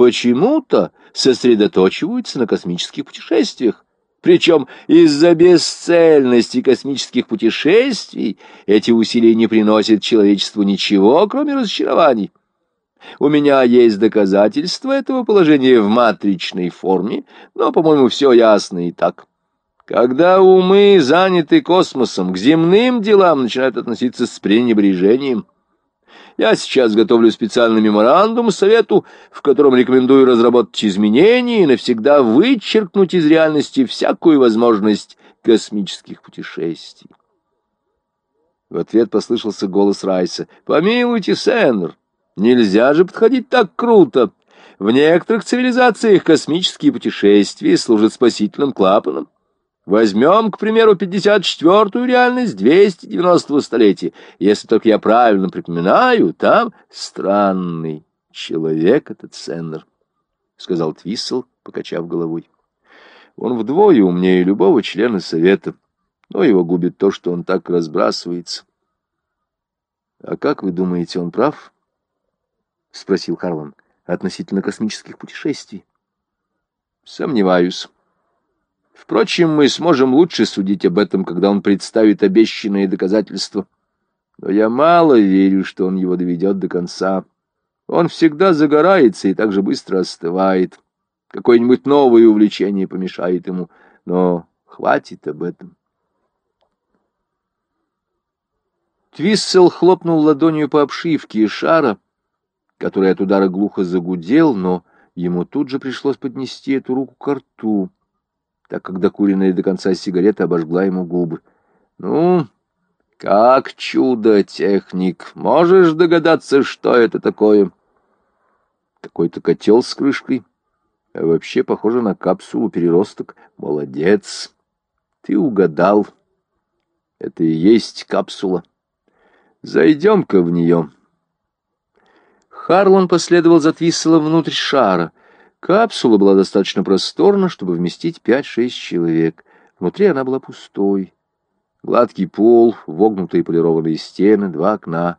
почему-то сосредоточиваются на космических путешествиях. Причем из-за бесцельности космических путешествий эти усилия не приносят человечеству ничего, кроме разочарований. У меня есть доказательства этого положения в матричной форме, но, по-моему, все ясно и так. Когда умы, заняты космосом, к земным делам начинают относиться с пренебрежением. Я сейчас готовлю специальный меморандум Совету, в котором рекомендую разработать изменения и навсегда вычеркнуть из реальности всякую возможность космических путешествий. В ответ послышался голос Райса. «Помилуйте, Сеннер, нельзя же подходить так круто. В некоторых цивилизациях космические путешествия служат спасительным клапаном. Возьмем, к примеру, 54-ю реальность 290-го столетия. Если только я правильно припоминаю, там странный человек этот Сеннер, — сказал Твиссел, покачав головой. Он вдвое умнее любого члена совета, но его губит то, что он так разбрасывается. — А как вы думаете, он прав? — спросил Харлан. — Относительно космических путешествий. — Сомневаюсь. Впрочем, мы сможем лучше судить об этом, когда он представит обещанные доказательства. Но я мало верю, что он его доведет до конца. Он всегда загорается и так же быстро остывает. Какое-нибудь новое увлечение помешает ему, но хватит об этом. Твиссел хлопнул ладонью по обшивке шара, который от удара глухо загудел, но ему тут же пришлось поднести эту руку к рту так как докуренная до конца сигарета обожгла ему губы. «Ну, как чудо, техник! Можешь догадаться, что это такое?» «Какой-то котел с крышкой. А вообще похоже на капсулу переросток. Молодец! Ты угадал. Это и есть капсула. Зайдем-ка в нее». Харлан последовал за Твисселом внутрь шара — Капсула была достаточно просторна, чтобы вместить пять-шесть человек. Внутри она была пустой. Гладкий пол, вогнутые полированные стены, два окна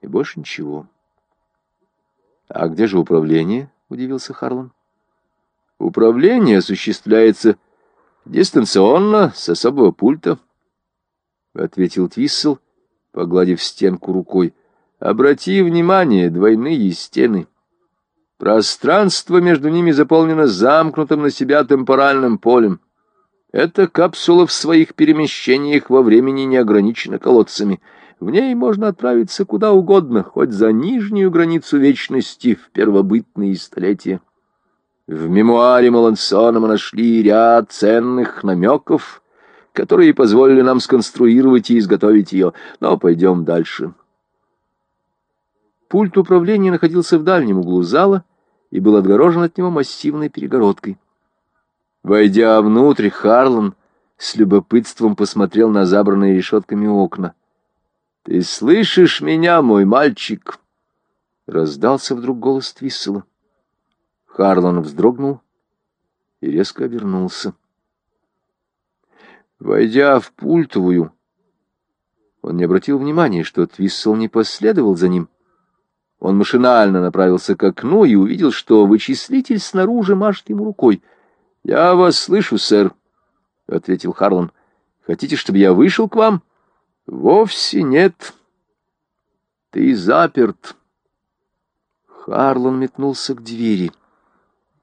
и больше ничего. «А где же управление?» — удивился Харлан. «Управление осуществляется дистанционно, с особого пульта», — ответил Твиссел, погладив стенку рукой. «Обрати внимание, двойные стены». Пространство между ними заполнено замкнутым на себя темпоральным полем. Эта капсула в своих перемещениях во времени не ограничена колодцами. В ней можно отправиться куда угодно, хоть за нижнюю границу вечности в первобытные столетия. В мемуаре Малансона мы нашли ряд ценных намеков, которые позволили нам сконструировать и изготовить ее. Но пойдем дальше. Пульт управления находился в дальнем углу зала, и был отгорожен от него массивной перегородкой. Войдя внутрь, Харлан с любопытством посмотрел на забранные решетками окна. — Ты слышишь меня, мой мальчик? — раздался вдруг голос Твиссела. Харлан вздрогнул и резко обернулся. Войдя в пультовую, он не обратил внимания, что Твиссел не последовал за ним — он машинально направился к окну и увидел, что вычислитель снаружи машет ему рукой. — Я вас слышу, сэр, — ответил Харлан. — Хотите, чтобы я вышел к вам? — Вовсе нет. Ты заперт. Харлан метнулся к двери.